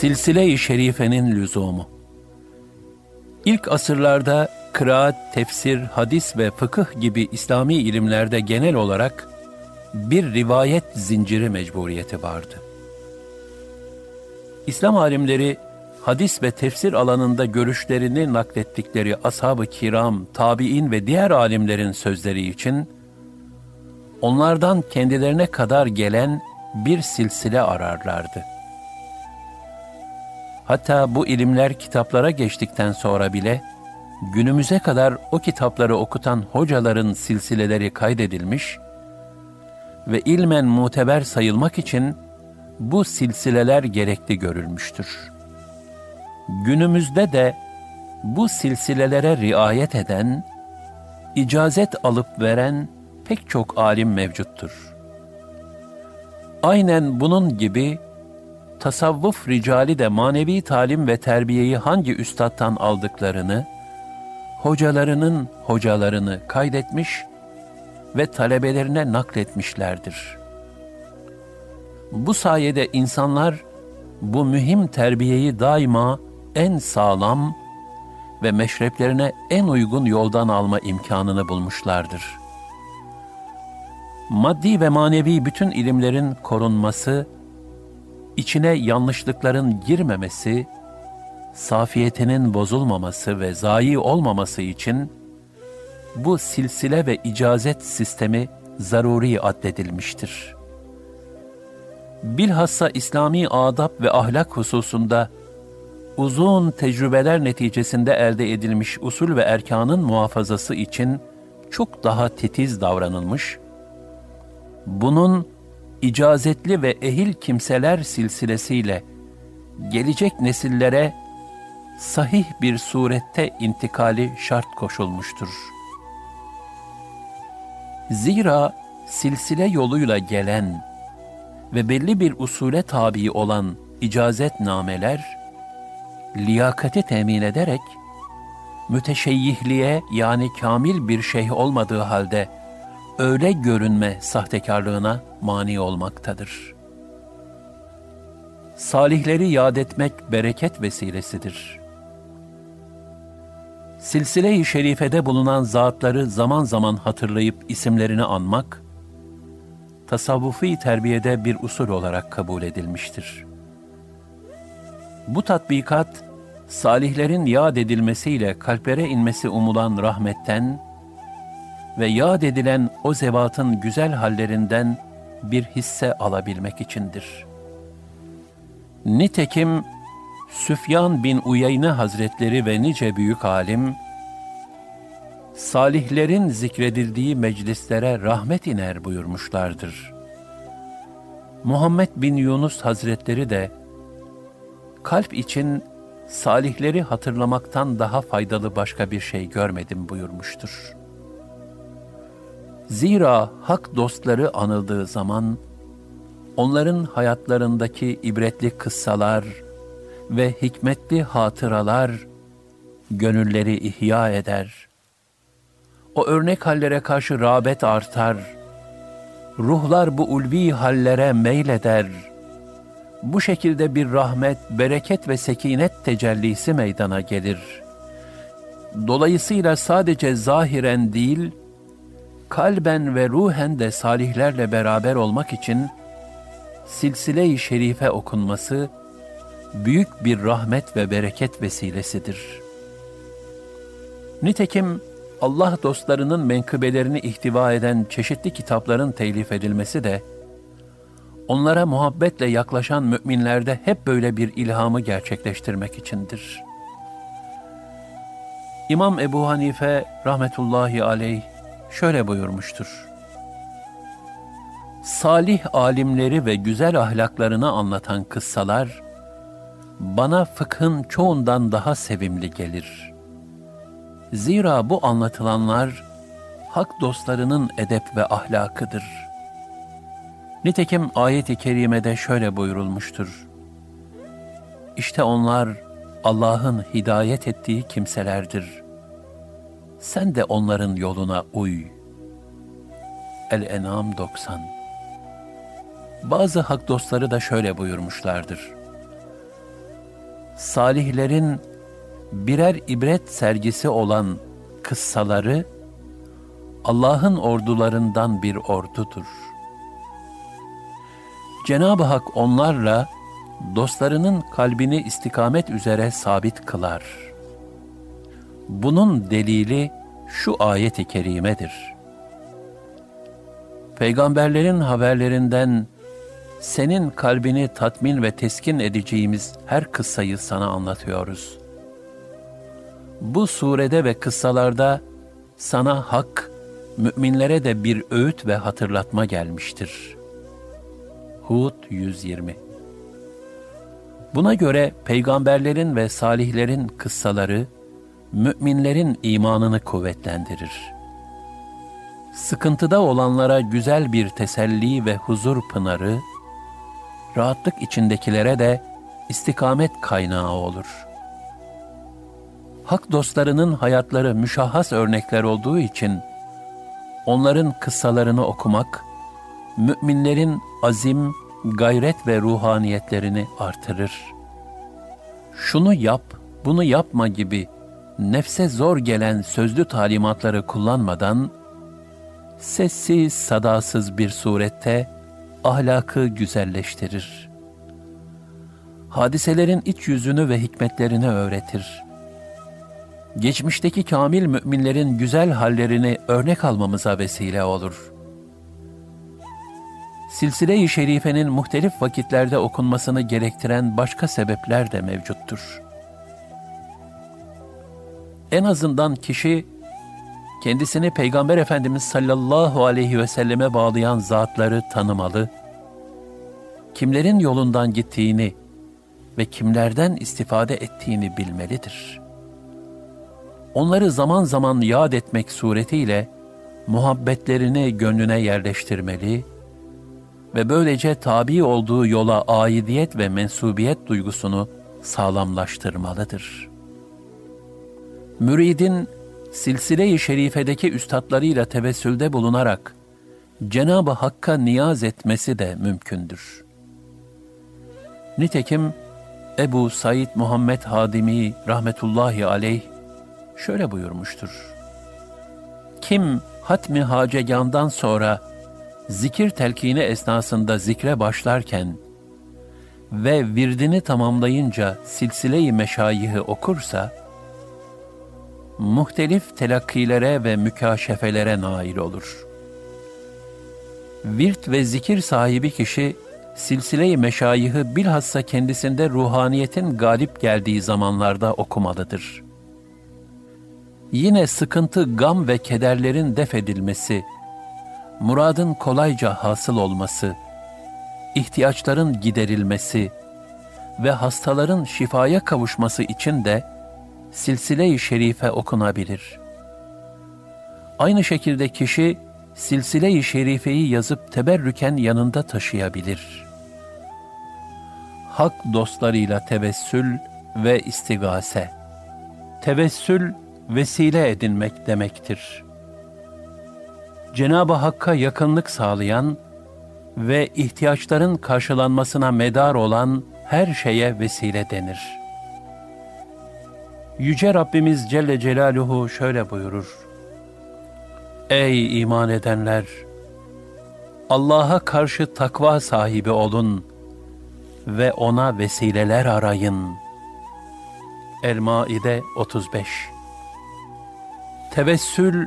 Silsile-i Şerife'nin lüzumu İlk asırlarda kıraat, tefsir, hadis ve fıkıh gibi İslami ilimlerde genel olarak bir rivayet zinciri mecburiyeti vardı. İslam alimleri hadis ve tefsir alanında görüşlerini naklettikleri ashab-ı kiram, tabi'in ve diğer alimlerin sözleri için onlardan kendilerine kadar gelen bir silsile ararlardı. Hatta bu ilimler kitaplara geçtikten sonra bile günümüze kadar o kitapları okutan hocaların silsileleri kaydedilmiş ve ilmen muteber sayılmak için bu silsileler gerekli görülmüştür. Günümüzde de bu silsilelere riayet eden, icazet alıp veren pek çok alim mevcuttur. Aynen bunun gibi tasavvuf ricali de manevi talim ve terbiyeyi hangi üstattan aldıklarını, hocalarının hocalarını kaydetmiş ve talebelerine nakletmişlerdir. Bu sayede insanlar bu mühim terbiyeyi daima en sağlam ve meşreplerine en uygun yoldan alma imkanını bulmuşlardır. Maddi ve manevi bütün ilimlerin korunması, içine yanlışlıkların girmemesi, safiyetinin bozulmaması ve zayi olmaması için bu silsile ve icazet sistemi zaruri addedilmiştir. Bilhassa İslami adab ve ahlak hususunda uzun tecrübeler neticesinde elde edilmiş usul ve erkanın muhafazası için çok daha titiz davranılmış, bunun icazetli ve ehil kimseler silsilesiyle gelecek nesillere sahih bir surette intikali şart koşulmuştur. Zira silsile yoluyla gelen ve belli bir usule tabi olan icazet nameler, liyakati temin ederek, müteşeyyihliğe yani kamil bir şeyh olmadığı halde, öyle görünme sahtekarlığına mani olmaktadır. Salihleri yad etmek bereket vesilesidir. Silsile-i şerifede bulunan zatları zaman zaman hatırlayıp isimlerini anmak, tasavvufi terbiyede bir usul olarak kabul edilmiştir. Bu tatbikat, salihlerin yad edilmesiyle kalplere inmesi umulan rahmetten ve yad edilen o zevatın güzel hallerinden bir hisse alabilmek içindir. Nitekim Süfyan bin Uyeyne Hazretleri ve nice büyük alim, salihlerin zikredildiği meclislere rahmet iner buyurmuşlardır. Muhammed bin Yunus Hazretleri de, kalp için salihleri hatırlamaktan daha faydalı başka bir şey görmedim buyurmuştur. Zira hak dostları anıldığı zaman, onların hayatlarındaki ibretli kıssalar ve hikmetli hatıralar, gönülleri ihya eder. O örnek hallere karşı rağbet artar. Ruhlar bu ulvi hallere meyleder.'' bu şekilde bir rahmet, bereket ve sekinet tecellisi meydana gelir. Dolayısıyla sadece zahiren değil, kalben ve ruhen de salihlerle beraber olmak için silsile-i şerife okunması büyük bir rahmet ve bereket vesilesidir. Nitekim Allah dostlarının menkıbelerini ihtiva eden çeşitli kitapların telif edilmesi de onlara muhabbetle yaklaşan müminlerde hep böyle bir ilhamı gerçekleştirmek içindir. İmam Ebu Hanife rahmetullahi aleyh şöyle buyurmuştur. Salih alimleri ve güzel ahlaklarını anlatan kıssalar, bana fıkhın çoğundan daha sevimli gelir. Zira bu anlatılanlar, hak dostlarının edep ve ahlakıdır.'' Nitekim ayet-i kerimede şöyle buyurulmuştur. İşte onlar Allah'ın hidayet ettiği kimselerdir. Sen de onların yoluna uy. El-En'am 90 Bazı hak dostları da şöyle buyurmuşlardır. salihlerin birer ibret sergisi olan kıssaları Allah'ın ordularından bir ordudur. Cenab-ı Hak onlarla dostlarının kalbini istikamet üzere sabit kılar. Bunun delili şu ayet-i kerimedir. Peygamberlerin haberlerinden senin kalbini tatmin ve teskin edeceğimiz her kıssayı sana anlatıyoruz. Bu surede ve kıssalarda sana hak, müminlere de bir öğüt ve hatırlatma gelmiştir. Hud 120 Buna göre peygamberlerin ve salihlerin kıssaları, müminlerin imanını kuvvetlendirir. Sıkıntıda olanlara güzel bir teselli ve huzur pınarı, rahatlık içindekilere de istikamet kaynağı olur. Hak dostlarının hayatları müşahhas örnekler olduğu için, onların kıssalarını okumak, müminlerin azim, gayret ve ruhaniyetlerini artırır. Şunu yap, bunu yapma gibi nefse zor gelen sözlü talimatları kullanmadan, sessiz, sadasız bir surette ahlakı güzelleştirir. Hadiselerin iç yüzünü ve hikmetlerini öğretir. Geçmişteki kamil müminlerin güzel hallerini örnek almamıza vesile olur. Silsile-i Şerife'nin muhtelif vakitlerde okunmasını gerektiren başka sebepler de mevcuttur. En azından kişi kendisini Peygamber Efendimiz sallallahu aleyhi ve selleme bağlayan zatları tanımalı, kimlerin yolundan gittiğini ve kimlerden istifade ettiğini bilmelidir. Onları zaman zaman yad etmek suretiyle muhabbetlerini gönlüne yerleştirmeli ve böylece tabi olduğu yola aidiyet ve mensubiyet duygusunu sağlamlaştırmalıdır. Müridin silsile-i şerifedeki üstadlarıyla tevessülde bulunarak Cenab-ı Hakk'a niyaz etmesi de mümkündür. Nitekim Ebu Said Muhammed Hadimi rahmetullahi aleyh şöyle buyurmuştur. Kim hatmi hacegandan sonra zikir telkini esnasında zikre başlarken ve virdini tamamlayınca silsile-i meşayihi okursa, muhtelif telakkilere ve mükaşefelere nail olur. Virt ve zikir sahibi kişi, silsile-i meşayihi bilhassa kendisinde ruhaniyetin galip geldiği zamanlarda okumalıdır. Yine sıkıntı, gam ve kederlerin def edilmesi, muradın kolayca hasıl olması, ihtiyaçların giderilmesi ve hastaların şifaya kavuşması için de silsile-i şerife okunabilir. Aynı şekilde kişi silsile-i şerifeyi yazıp teberrüken yanında taşıyabilir. Hak dostlarıyla tevessül ve istigase. Tevessül vesile edinmek demektir. Cenab-ı Hakk'a yakınlık sağlayan ve ihtiyaçların karşılanmasına medar olan her şeye vesile denir.'' Yüce Rabbimiz Celle Celaluhu şöyle buyurur. Ey iman edenler! Allah'a karşı takva sahibi olun ve ona vesileler arayın. El-Maide 35 Tevessül,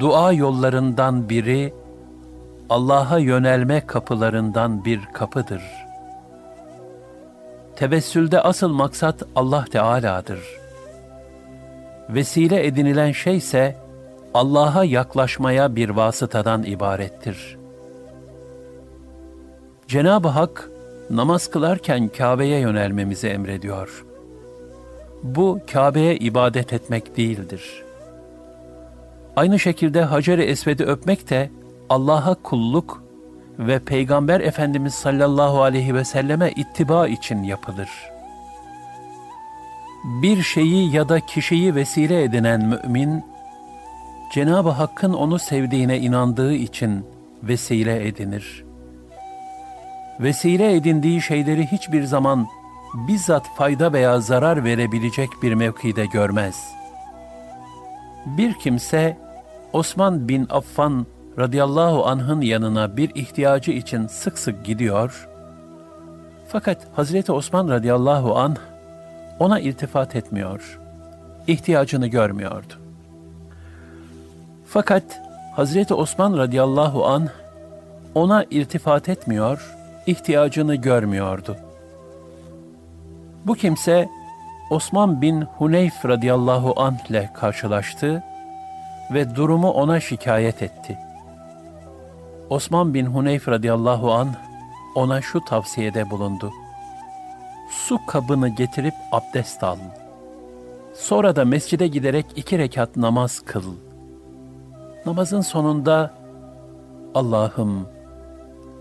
dua yollarından biri, Allah'a yönelme kapılarından bir kapıdır. Tevessülde asıl maksat Allah Teala'dır.'' Vesile edinilen şey ise Allah'a yaklaşmaya bir vasıtadan ibarettir. Cenab-ı Hak namaz kılarken Kabe'ye yönelmemizi emrediyor. Bu Kabe'ye ibadet etmek değildir. Aynı şekilde Hacer-i Esved'i öpmek de Allah'a kulluk ve Peygamber Efendimiz sallallahu aleyhi ve selleme ittiba için yapılır.'' Bir şeyi ya da kişiyi vesile edinen mümin, Cenab-ı Hakk'ın onu sevdiğine inandığı için vesile edinir. Vesile edindiği şeyleri hiçbir zaman bizzat fayda veya zarar verebilecek bir mevkide görmez. Bir kimse Osman bin Affan radıyallahu anh'ın yanına bir ihtiyacı için sık sık gidiyor. Fakat Hazreti Osman radıyallahu anh ona iltifat etmiyor. İhtiyacını görmüyordu. Fakat Hazreti Osman radıyallahu anh ona iltifat etmiyor, ihtiyacını görmüyordu. Bu kimse Osman bin Huneyf radıyallahu anh ile karşılaştı ve durumu ona şikayet etti. Osman bin Huneyf radıyallahu anh ona şu tavsiyede bulundu. Su kabını getirip abdest al. Sonra da mescide giderek iki rekat namaz kıl. Namazın sonunda Allah'ım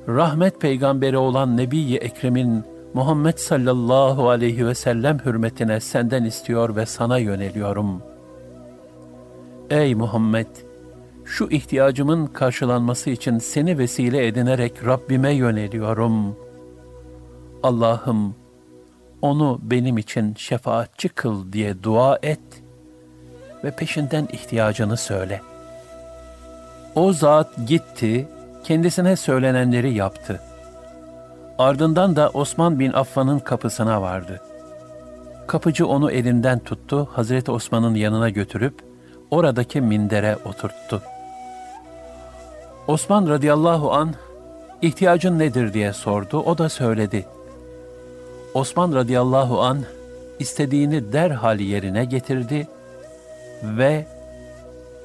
rahmet peygamberi olan Nebi-i Ekrem'in Muhammed sallallahu aleyhi ve sellem hürmetine senden istiyor ve sana yöneliyorum. Ey Muhammed! Şu ihtiyacımın karşılanması için seni vesile edinerek Rabbime yöneliyorum. Allah'ım, onu benim için şefaatçi kıl diye dua et ve peşinden ihtiyacını söyle. O zat gitti, kendisine söylenenleri yaptı.'' Ardından da Osman bin Affan'ın kapısına vardı. Kapıcı onu elinden tuttu, Hazreti Osman'ın yanına götürüp oradaki mindere oturttu. Osman radıyallahu an ihtiyacın nedir diye sordu, o da söyledi. Osman radıyallahu an istediğini derhal yerine getirdi ve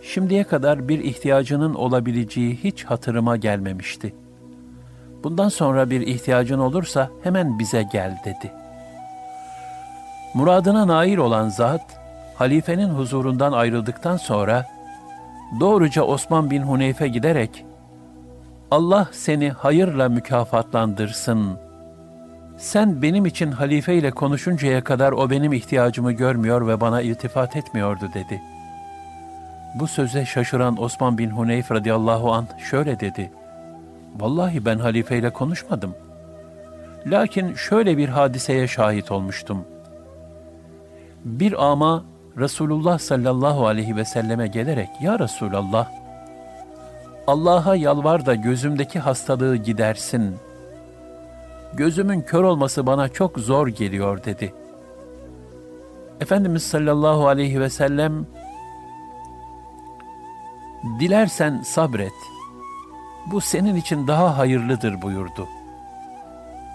şimdiye kadar bir ihtiyacının olabileceği hiç hatırıma gelmemişti.'' bundan sonra bir ihtiyacın olursa hemen bize gel dedi. Muradına nail olan zat, halifenin huzurundan ayrıldıktan sonra, doğruca Osman bin Huneyfe giderek, Allah seni hayırla mükafatlandırsın. Sen benim için halife ile konuşuncaya kadar o benim ihtiyacımı görmüyor ve bana iltifat etmiyordu dedi. Bu söze şaşıran Osman bin Huneyf radıyallahu an şöyle dedi. Vallahi ben halifeyle konuşmadım. Lakin şöyle bir hadiseye şahit olmuştum. Bir ama Resulullah sallallahu aleyhi ve selleme gelerek, Ya Resulallah, Allah'a yalvar da gözümdeki hastalığı gidersin. Gözümün kör olması bana çok zor geliyor dedi. Efendimiz sallallahu aleyhi ve sellem, Dilersen sabret.'' bu senin için daha hayırlıdır buyurdu.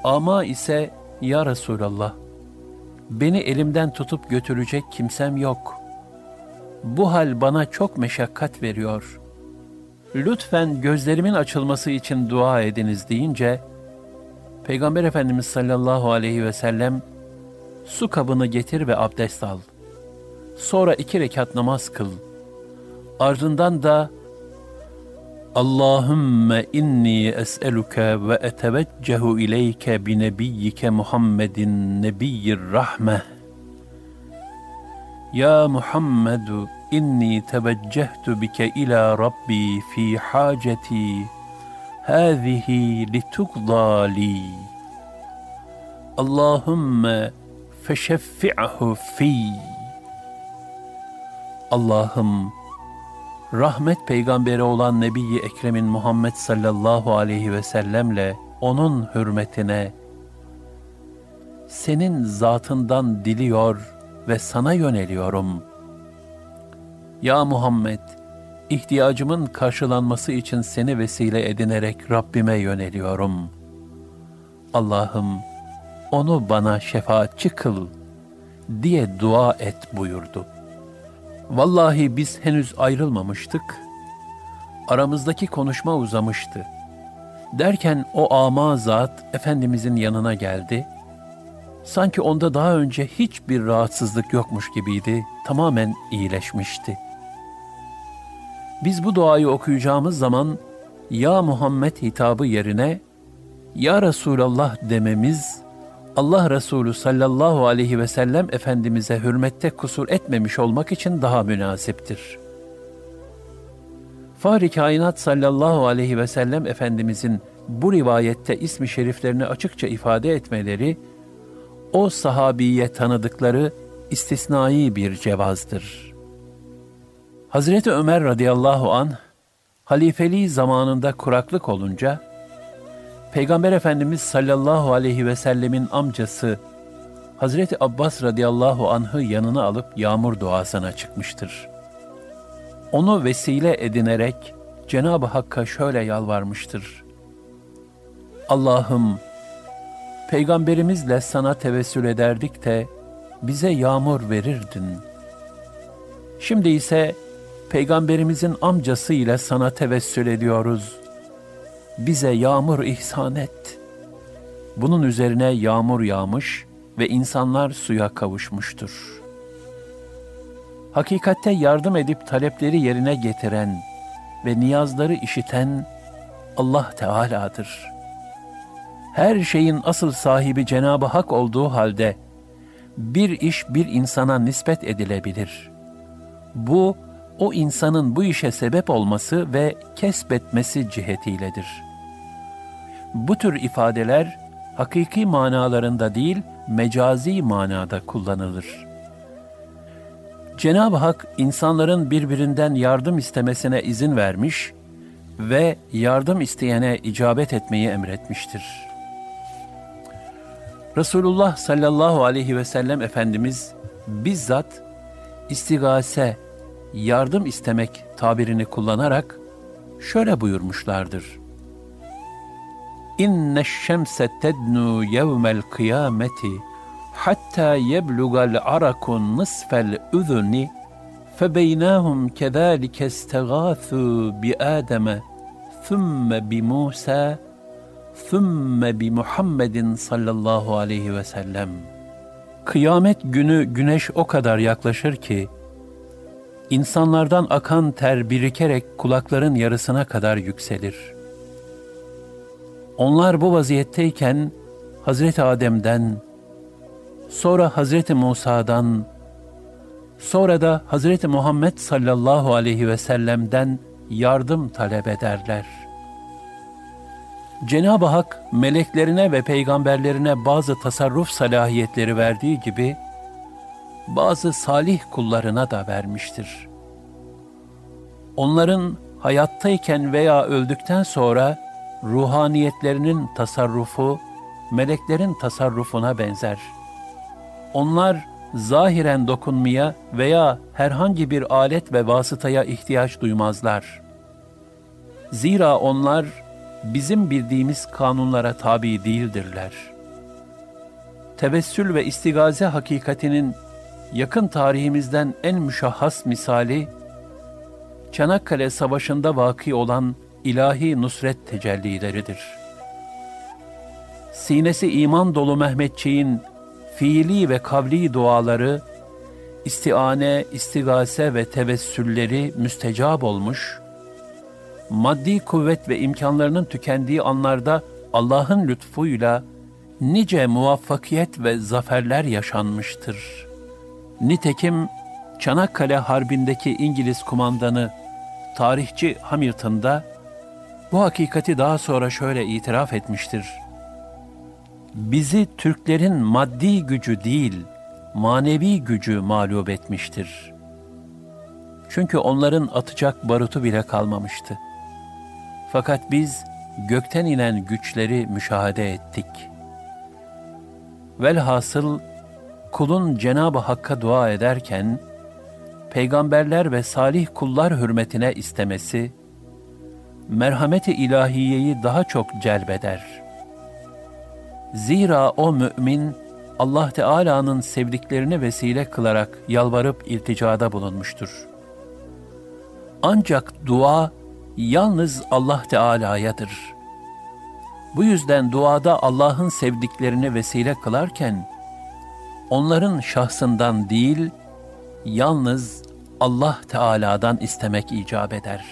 Ama ise ya Resulallah, beni elimden tutup götürecek kimsem yok. Bu hal bana çok meşakkat veriyor. Lütfen gözlerimin açılması için dua ediniz deyince, Peygamber Efendimiz sallallahu aleyhi ve sellem su kabını getir ve abdest al. Sonra iki rekat namaz kıl. Ardından da Allahümme inni es'eluke ve eteveccehu ileyke bi nebiyyike Muhammedin nebiyyir rahme. Ya Muhammedu inni teveccehtu bike ila Rabbi fi haceti hâzihi litugdâ li. Allahümme feşeffi'hu fi. Allah'ım rahmet peygamberi olan Nebi Ekrem'in Muhammed sallallahu aleyhi ve sellemle onun hürmetine senin zatından diliyor ve sana yöneliyorum. Ya Muhammed, ihtiyacımın karşılanması için seni vesile edinerek Rabbime yöneliyorum. Allah'ım, onu bana şefaatçi kıl diye dua et buyurdu.'' Vallahi biz henüz ayrılmamıştık. Aramızdaki konuşma uzamıştı. Derken o ama zat Efendimizin yanına geldi. Sanki onda daha önce hiçbir rahatsızlık yokmuş gibiydi. Tamamen iyileşmişti. Biz bu duayı okuyacağımız zaman Ya Muhammed hitabı yerine Ya Resulallah dememiz Allah Resulü sallallahu aleyhi ve sellem Efendimiz'e hürmette kusur etmemiş olmak için daha münasiptir. Fahri Kainat sallallahu aleyhi ve sellem Efendimizin bu rivayette ismi şeriflerini açıkça ifade etmeleri, o sahabiye tanıdıkları istisnai bir cevazdır. Hazreti Ömer radıyallahu an halifeliği zamanında kuraklık olunca Peygamber Efendimiz sallallahu aleyhi ve sellemin amcası Hazreti Abbas radıyallahu anh'ı yanına alıp yağmur duasına çıkmıştır. Onu vesile edinerek Cenab-ı Hakk'a şöyle yalvarmıştır. Allah'ım, Peygamberimizle sana tevessül ederdik de bize yağmur verirdin. Şimdi ise Peygamberimizin amcası ile sana tevessül ediyoruz. Bize yağmur ihsan et. Bunun üzerine yağmur yağmış ve insanlar suya kavuşmuştur. Hakikatte yardım edip talepleri yerine getiren ve niyazları işiten Allah Teala'dır. Her şeyin asıl sahibi Cenab-ı Hak olduğu halde bir iş bir insana nispet edilebilir. Bu, o insanın bu işe sebep olması ve kesbetmesi cihetiyledir. Bu tür ifadeler hakiki manalarında değil, mecazi manada kullanılır. Cenab-ı Hak insanların birbirinden yardım istemesine izin vermiş ve yardım isteyene icabet etmeyi emretmiştir. Resulullah sallallahu aleyhi ve sellem Efendimiz bizzat istigase, yardım istemek tabirini kullanarak şöyle buyurmuşlardır. İnne şemse tednu yevmel kıyameti hatta yeblugal arakun nisfel üzni febeynahum kezalike istegâthû bi Adem'e thumme bi Musa thumme bi Muhammedin sallallahu aleyhi ve sellem.'' Kıyamet günü güneş o kadar yaklaşır ki insanlardan akan ter birikerek kulakların yarısına kadar yükselir. Onlar bu vaziyetteyken Hazreti Adem'den, sonra Hazreti Musa'dan, sonra da Hazreti Muhammed sallallahu aleyhi ve sellem'den yardım talep ederler. Cenab-ı Hak meleklerine ve peygamberlerine bazı tasarruf salahiyetleri verdiği gibi bazı salih kullarına da vermiştir. Onların hayattayken veya öldükten sonra ruhaniyetlerinin tasarrufu meleklerin tasarrufuna benzer. Onlar zahiren dokunmaya veya herhangi bir alet ve vasıtaya ihtiyaç duymazlar. Zira onlar bizim bildiğimiz kanunlara tabi değildirler. Tevessül ve istigaze hakikatinin yakın tarihimizden en müşahhas misali, Çanakkale Savaşı'nda vaki olan ilahi nusret tecellileridir. Sinesi iman dolu Mehmetçiğin fiili ve kavli duaları, istiane, istigase ve tevessülleri müstecab olmuş, maddi kuvvet ve imkanlarının tükendiği anlarda Allah'ın lütfuyla nice muvaffakiyet ve zaferler yaşanmıştır. Nitekim Çanakkale Harbi'ndeki İngiliz kumandanı tarihçi Hamilton da bu hakikati daha sonra şöyle itiraf etmiştir. Bizi Türklerin maddi gücü değil, manevi gücü mağlup etmiştir. Çünkü onların atacak barutu bile kalmamıştı. Fakat biz gökten inen güçleri müşahede ettik. Velhasıl kulun Cenab-ı Hakk'a dua ederken, peygamberler ve salih kullar hürmetine istemesi, merhameti ilahiyeyi daha çok celbeder. Zira o mümin, Allah Teala'nın sevdiklerini vesile kılarak yalvarıp ilticada bulunmuştur. Ancak dua, yalnız Allah Teala'yadır. Bu yüzden duada Allah'ın sevdiklerini vesile kılarken, onların şahsından değil, yalnız Allah Teala'dan istemek icap eder.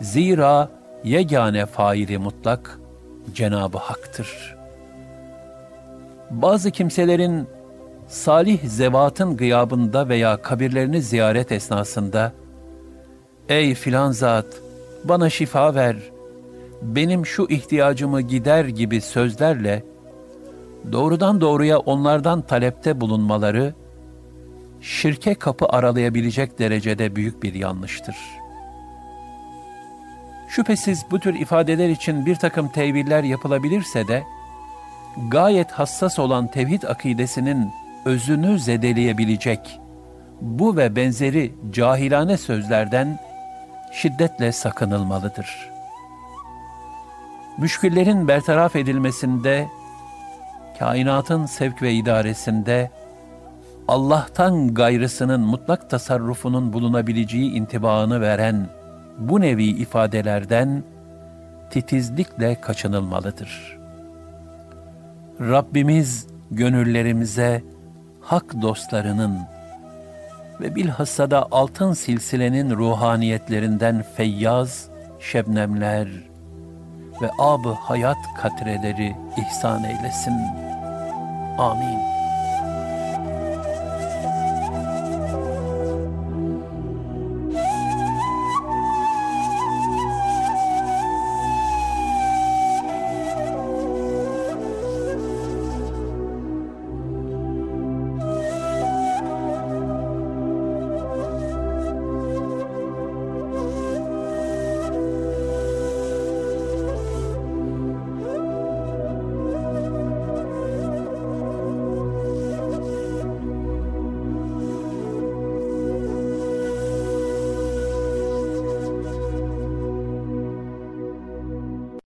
Zira yegane faili mutlak Cenab-ı Hak'tır. Bazı kimselerin salih zevatın gıyabında veya kabirlerini ziyaret esnasında Ey filan zat, bana şifa ver, benim şu ihtiyacımı gider gibi sözlerle doğrudan doğruya onlardan talepte bulunmaları, şirke kapı aralayabilecek derecede büyük bir yanlıştır. Şüphesiz bu tür ifadeler için bir takım teviller yapılabilirse de, gayet hassas olan tevhid akidesinin özünü zedeleyebilecek bu ve benzeri cahilane sözlerden şiddetle sakınılmalıdır. Müşküllerin bertaraf edilmesinde, kainatın sevk ve idaresinde, Allah'tan gayrısının mutlak tasarrufunun bulunabileceği intibaını veren bu nevi ifadelerden titizlikle kaçınılmalıdır. Rabbimiz gönüllerimize hak dostlarının ve bilhassa da altın silsilenin ruhaniyetlerinden feyyaz, şebnemler ve ab hayat katreleri ihsan eylesin. Amin.